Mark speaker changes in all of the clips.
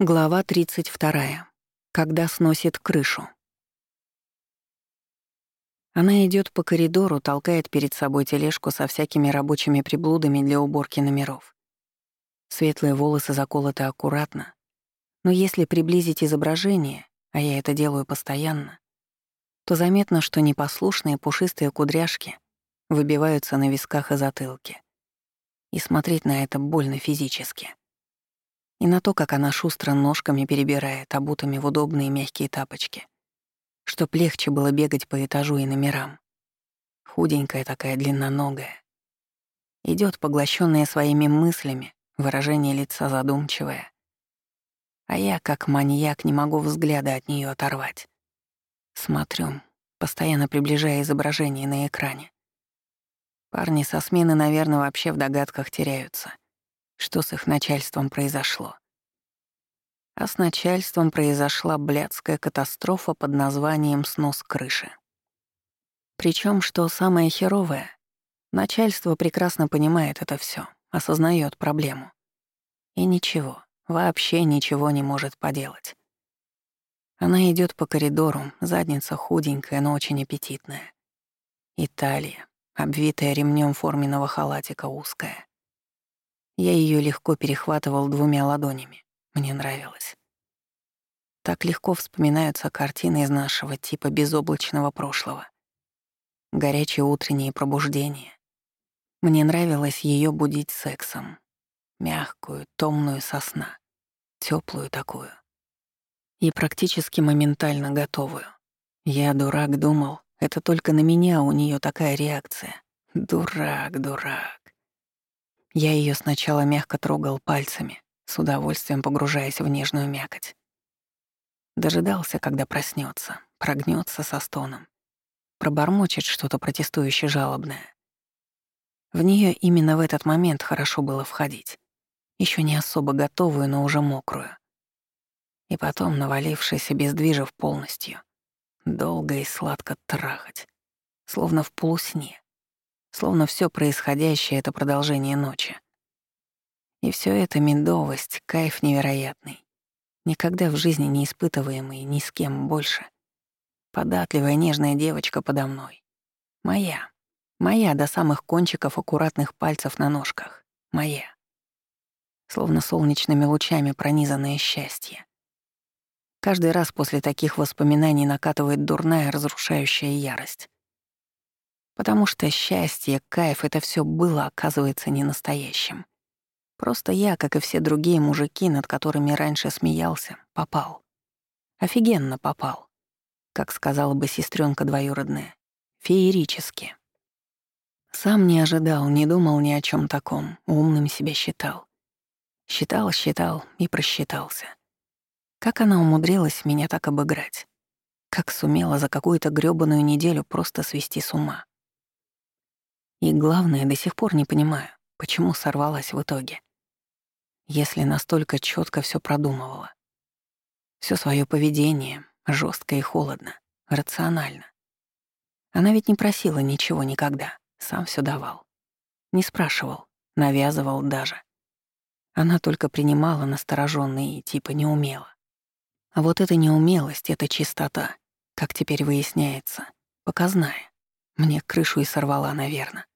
Speaker 1: Глава 32. Когда сносит крышу. Она идет по коридору, толкает перед собой тележку со всякими рабочими приблудами для уборки номеров. Светлые волосы заколоты аккуратно. Но если приблизить изображение, а я это делаю постоянно, то заметно, что непослушные пушистые кудряшки выбиваются на висках и затылке. И смотреть на это больно физически и на то, как она шустро ножками перебирает, обутыми в удобные мягкие тапочки, чтоб легче было бегать по этажу и номерам. Худенькая такая, длинноногая. Идет поглощенная своими мыслями, выражение лица задумчивое. А я, как маньяк, не могу взгляда от нее оторвать. Смотрю, постоянно приближая изображение на экране. Парни со смены, наверное, вообще в догадках теряются — что с их начальством произошло. А с начальством произошла блядская катастрофа под названием «снос крыши». Причем, что самое херовое, начальство прекрасно понимает это все, осознает проблему. И ничего, вообще ничего не может поделать. Она идет по коридору, задница худенькая, но очень аппетитная. Италия, обвитая ремнем форменного халатика узкая. Я ее легко перехватывал двумя ладонями. Мне нравилось. Так легко вспоминаются картины из нашего типа безоблачного прошлого. Горячее утреннее пробуждение. Мне нравилось ее будить сексом. Мягкую, томную сосна. теплую такую. И практически моментально готовую. Я, дурак, думал, это только на меня у нее такая реакция. Дурак, дурак. Я ее сначала мягко трогал пальцами, с удовольствием погружаясь в нежную мякоть. Дожидался, когда проснется, прогнется со стоном, пробормочет что-то протестующе жалобное. В нее именно в этот момент хорошо было входить, еще не особо готовую, но уже мокрую. И потом, навалившись и бездвижив полностью, долго и сладко трахать, словно в полусне, Словно все происходящее — это продолжение ночи. И все это медовость, кайф невероятный. Никогда в жизни не испытываемый ни с кем больше. Податливая нежная девочка подо мной. Моя. Моя до самых кончиков аккуратных пальцев на ножках. Моя. Словно солнечными лучами пронизанное счастье. Каждый раз после таких воспоминаний накатывает дурная разрушающая ярость. Потому что счастье, кайф — это все было, оказывается, не настоящим. Просто я, как и все другие мужики, над которыми раньше смеялся, попал. Офигенно попал. Как сказала бы сестренка двоюродная. Феерически. Сам не ожидал, не думал ни о чем таком, умным себя считал. Считал, считал и просчитался. Как она умудрилась меня так обыграть? Как сумела за какую-то грёбаную неделю просто свести с ума? И главное, до сих пор не понимаю, почему сорвалась в итоге. Если настолько четко все продумывала. Все свое поведение жестко и холодно, рационально. Она ведь не просила ничего никогда, сам все давал. Не спрашивал, навязывал даже. Она только принимала настороженно и типа не умела. А вот эта неумелость, эта чистота, как теперь выясняется, показная. Мне крышу и сорвала, наверное.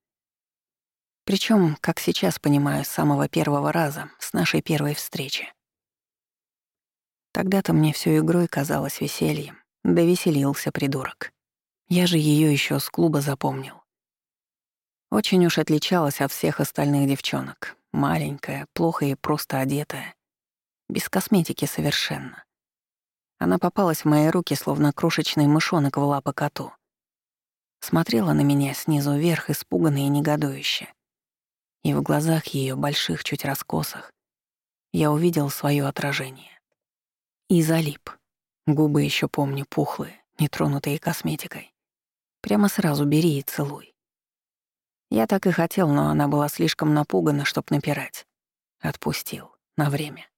Speaker 1: Причем, как сейчас понимаю, с самого первого раза, с нашей первой встречи. Тогда-то мне все игрой казалось весельем, да веселился придурок. Я же ее еще с клуба запомнил. Очень уж отличалась от всех остальных девчонок. Маленькая, плохо и просто одетая. Без косметики совершенно. Она попалась в мои руки, словно крошечный мышонок в лапы коту. Смотрела на меня снизу вверх, испуганно и негодующе. И в глазах ее больших, чуть раскосах, я увидел свое отражение. И залип. Губы еще помню пухлые, нетронутые косметикой. Прямо сразу бери и целуй. Я так и хотел, но она была слишком напугана, чтоб напирать. Отпустил. На время.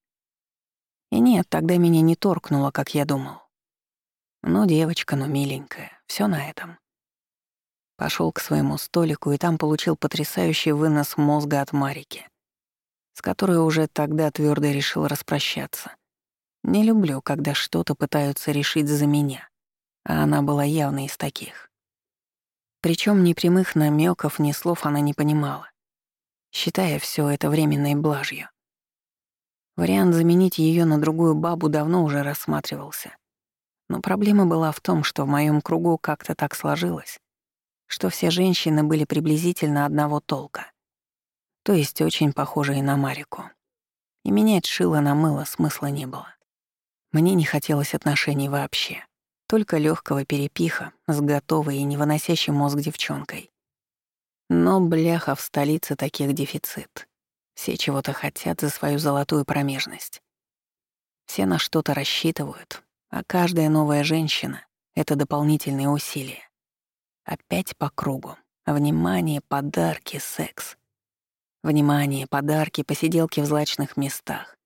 Speaker 1: И нет, тогда меня не торкнуло, как я думал. Ну, девочка, ну, миленькая, все на этом. Пошел к своему столику и там получил потрясающий вынос мозга от Марики, с которой уже тогда твердо решил распрощаться. Не люблю, когда что-то пытаются решить за меня, а она была явно из таких. Причем ни прямых намеков, ни слов она не понимала, считая все это временной блажью. Вариант заменить ее на другую бабу давно уже рассматривался. Но проблема была в том, что в моем кругу как-то так сложилось, что все женщины были приблизительно одного толка. То есть очень похожие на Марику. И менять шило на мыло смысла не было. Мне не хотелось отношений вообще. Только легкого перепиха с готовой и не выносящей мозг девчонкой. Но, бляха, в столице таких дефицит. Все чего-то хотят за свою золотую промежность. Все на что-то рассчитывают, а каждая новая женщина — это дополнительные усилия. Опять по кругу. Внимание, подарки, секс. Внимание, подарки, посиделки в злачных местах,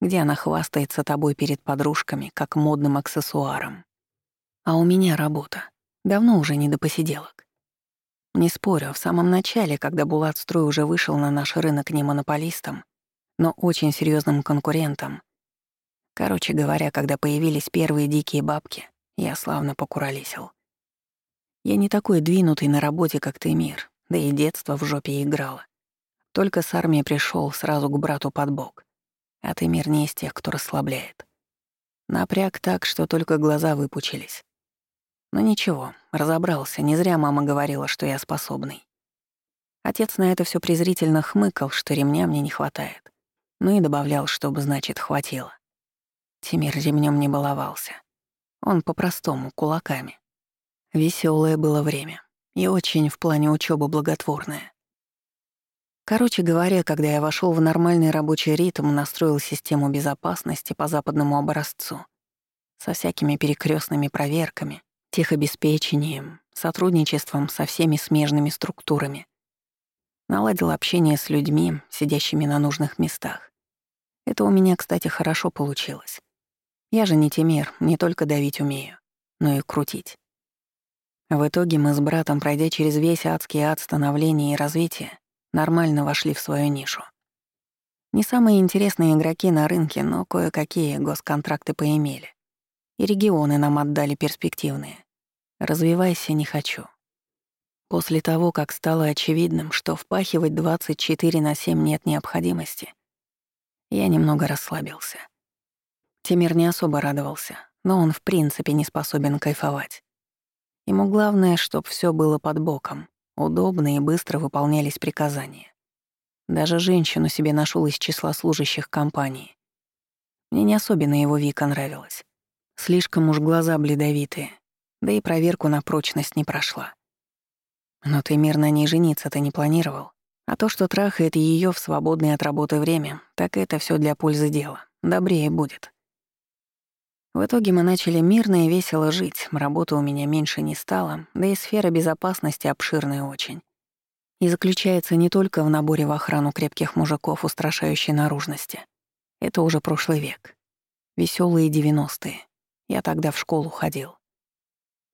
Speaker 1: где она хвастается тобой перед подружками, как модным аксессуаром. А у меня работа. Давно уже не до посиделок. Не спорю, в самом начале, когда Булат Строй уже вышел на наш рынок не монополистом, но очень серьезным конкурентом. Короче говоря, когда появились первые дикие бабки, я славно покуролесил. Я не такой двинутый на работе, как ты, мир, да и детство в жопе играло. Только с армии пришел сразу к брату под бок. А ты мир не из тех, кто расслабляет. Напряг так, что только глаза выпучились. Но ничего, разобрался, не зря мама говорила, что я способный. Отец на это все презрительно хмыкал, что ремня мне не хватает. Ну и добавлял, чтобы, значит, хватило. Тимир ремнем не баловался. Он по-простому, кулаками. Веселое было время. И очень в плане учебы благотворное. Короче говоря, когда я вошел в нормальный рабочий ритм, настроил систему безопасности по западному образцу, со всякими перекрестными проверками, техобеспечением, сотрудничеством со всеми смежными структурами, наладил общение с людьми, сидящими на нужных местах. Это у меня, кстати, хорошо получилось. Я же не Тимир, не только давить умею, но и крутить. В итоге мы с братом, пройдя через весь адский ад становления и развития, нормально вошли в свою нишу. Не самые интересные игроки на рынке, но кое-какие госконтракты поимели. И регионы нам отдали перспективные. Развивайся не хочу. После того, как стало очевидным, что впахивать 24 на 7 нет необходимости, я немного расслабился. Тимир не особо радовался, но он в принципе не способен кайфовать. Ему главное, чтобы все было под боком, удобно и быстро выполнялись приказания. Даже женщину себе нашел из числа служащих компании. Мне не особенно его Вика нравилась. Слишком уж глаза бледовитые, да и проверку на прочность не прошла. Но ты мир на ней жениться-то не планировал. А то, что трахает ее в свободное от работы время, так это все для пользы дела. Добрее будет. В итоге мы начали мирно и весело жить, работы у меня меньше не стало, да и сфера безопасности обширная очень. И заключается не только в наборе в охрану крепких мужиков устрашающей наружности. Это уже прошлый век. Веселые девяностые. Я тогда в школу ходил.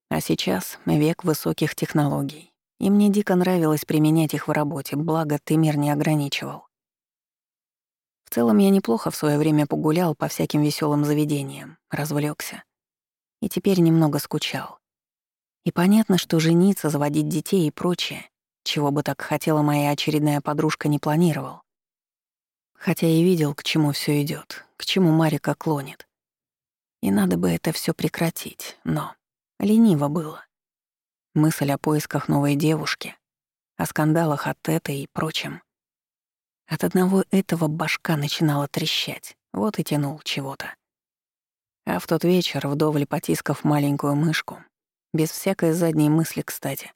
Speaker 1: А сейчас век высоких технологий. И мне дико нравилось применять их в работе, благо ты мир не ограничивал. В целом я неплохо в свое время погулял по всяким веселым заведениям, развлекся. И теперь немного скучал. И понятно, что жениться, заводить детей и прочее, чего бы так хотела моя очередная подружка, не планировал. Хотя и видел, к чему все идет, к чему Марика клонит. И надо бы это все прекратить, но лениво было. Мысль о поисках новой девушки, о скандалах от этой и прочем — от одного этого башка начинала трещать, вот и тянул чего-то. А в тот вечер, вдоволь потискав маленькую мышку, без всякой задней мысли, кстати.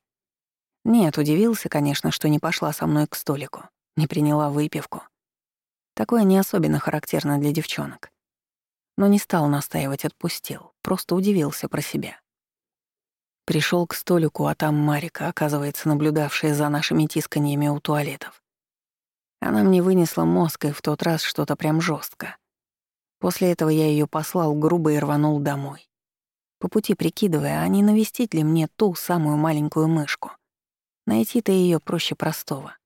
Speaker 1: Нет, удивился, конечно, что не пошла со мной к столику, не приняла выпивку. Такое не особенно характерно для девчонок. Но не стал настаивать, отпустил, просто удивился про себя. Пришел к столику, а там Марика, оказывается, наблюдавшая за нашими тисканьями у туалетов. Она мне вынесла мозг и в тот раз что-то прям жестко. После этого я ее послал грубо и рванул домой. По пути прикидывая, а не навестить ли мне ту самую маленькую мышку. Найти-то ее проще простого.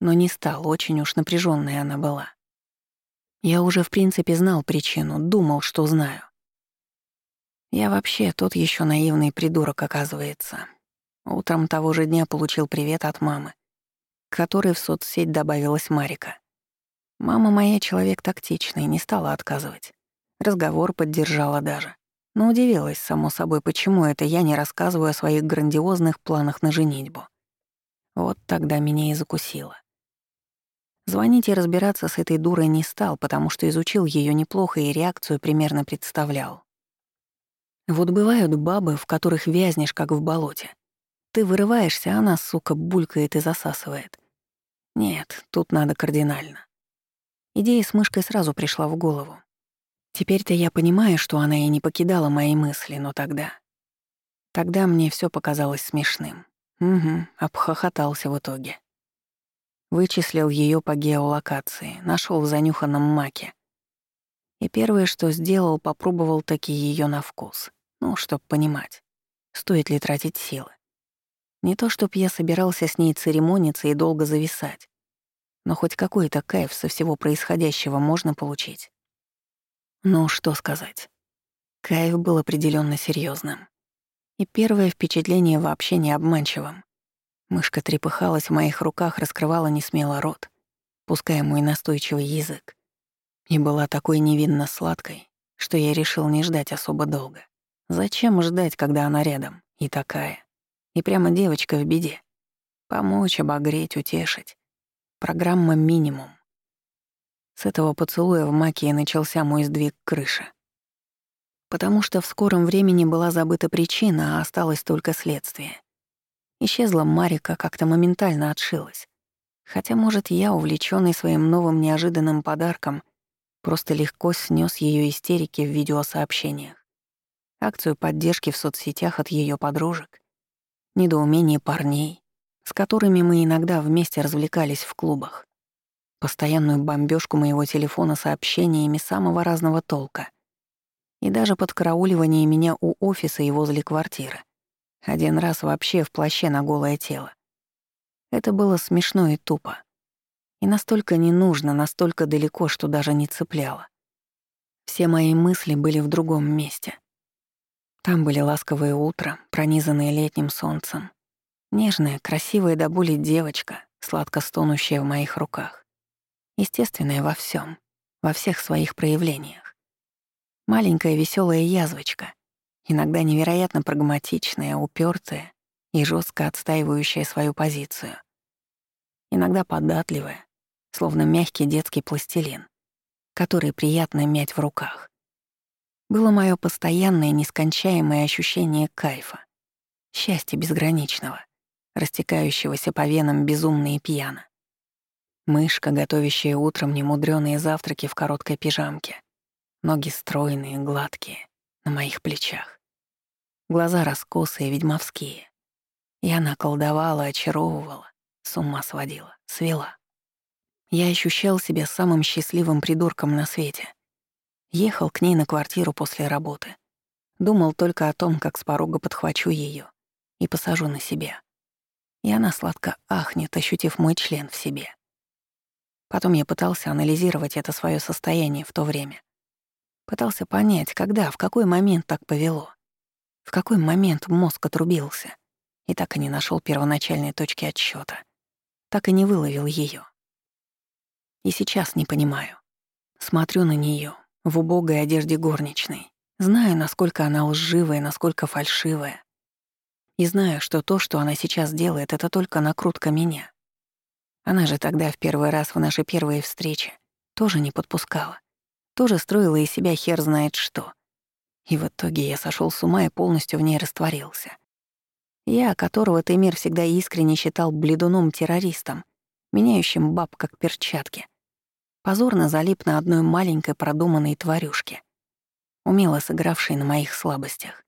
Speaker 1: Но не стал, очень уж напряженная она была. Я уже в принципе знал причину, думал, что знаю. Я вообще тот еще наивный придурок, оказывается. Утром того же дня получил привет от мамы, которой в соцсеть добавилась Марика. Мама моя человек тактичный, не стала отказывать. Разговор поддержала даже. Но удивилась, само собой, почему это я не рассказываю о своих грандиозных планах на женитьбу. Вот тогда меня и закусило. Звонить и разбираться с этой дурой не стал, потому что изучил ее неплохо и реакцию примерно представлял. Вот бывают бабы, в которых вязнешь, как в болоте. Ты вырываешься, а она, сука, булькает и засасывает. Нет, тут надо кардинально. Идея с мышкой сразу пришла в голову. Теперь-то я понимаю, что она и не покидала мои мысли, но тогда... Тогда мне все показалось смешным. Угу, обхохотался в итоге. Вычислил ее по геолокации, нашел в занюханном маке. И первое, что сделал, попробовал таки ее на вкус. Ну, чтоб понимать, стоит ли тратить силы. Не то, чтоб я собирался с ней церемониться и долго зависать, но хоть какой-то кайф со всего происходящего можно получить. Ну, что сказать. Кайф был определенно серьезным. И первое впечатление вообще не обманчивым. Мышка трепыхалась в моих руках, раскрывала несмело рот, пуская мой настойчивый язык. И была такой невинно сладкой, что я решил не ждать особо долго. Зачем ждать, когда она рядом? И такая. И прямо девочка в беде. Помочь, обогреть, утешить. Программа «Минимум». С этого поцелуя в маке начался мой сдвиг крыши. Потому что в скором времени была забыта причина, а осталось только следствие. Исчезла Марика, как-то моментально отшилась. Хотя, может, я, увлечённый своим новым неожиданным подарком, просто легко снес ее истерики в видеосообщениях, акцию поддержки в соцсетях от ее подружек, недоумение парней, с которыми мы иногда вместе развлекались в клубах постоянную бомбёжку моего телефона сообщениями самого разного толка и даже подкарауливание меня у офиса и возле квартиры. Один раз вообще в плаще на голое тело. Это было смешно и тупо. И настолько не нужно, настолько далеко, что даже не цепляло. Все мои мысли были в другом месте. Там были ласковые утра, пронизанные летним солнцем. Нежная, красивая до боли девочка, сладко стонущая в моих руках естественная во всем, во всех своих проявлениях. Маленькая веселая язвочка, иногда невероятно прагматичная, упертая и жестко отстаивающая свою позицию. Иногда податливая, словно мягкий детский пластилин, который приятно мять в руках. Было мое постоянное нескончаемое ощущение кайфа, счастья безграничного, растекающегося по венам безумно и пьяно. Мышка, готовящая утром немудрёные завтраки в короткой пижамке. Ноги стройные, гладкие, на моих плечах. Глаза раскосые, ведьмовские. И она колдовала, очаровывала, с ума сводила, свела. Я ощущал себя самым счастливым придурком на свете. Ехал к ней на квартиру после работы. Думал только о том, как с порога подхвачу ее и посажу на себя. И она сладко ахнет, ощутив мой член в себе. Потом я пытался анализировать это свое состояние в то время. Пытался понять, когда, в какой момент так повело. В какой момент мозг отрубился. И так и не нашел первоначальной точки отсчета. Так и не выловил ее. И сейчас не понимаю. Смотрю на нее в убогой одежде горничной. Знаю, насколько она лживая, насколько фальшивая. И знаю, что то, что она сейчас делает, это только накрутка меня. Она же тогда в первый раз в нашей первой встрече тоже не подпускала. Тоже строила из себя хер знает что. И в итоге я сошел с ума и полностью в ней растворился. Я, которого ты мир всегда искренне считал бледуном-террористом, меняющим баб как перчатки, позорно залип на одной маленькой продуманной тварюшке, умело сыгравшей на моих слабостях.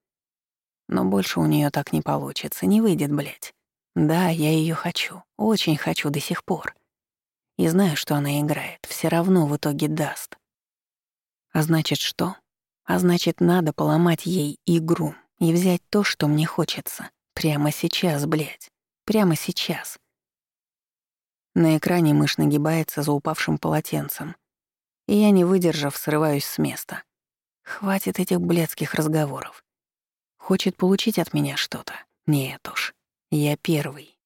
Speaker 1: Но больше у нее так не получится, не выйдет, блядь. Да, я ее хочу, очень хочу до сих пор. И знаю, что она играет, все равно в итоге даст. А значит что? А значит, надо поломать ей игру и взять то, что мне хочется. Прямо сейчас, блядь. Прямо сейчас. На экране мышь нагибается за упавшим полотенцем и я, не выдержав, срываюсь с места. Хватит этих блядских разговоров. Хочет получить от меня что-то? Нет уж, я первый.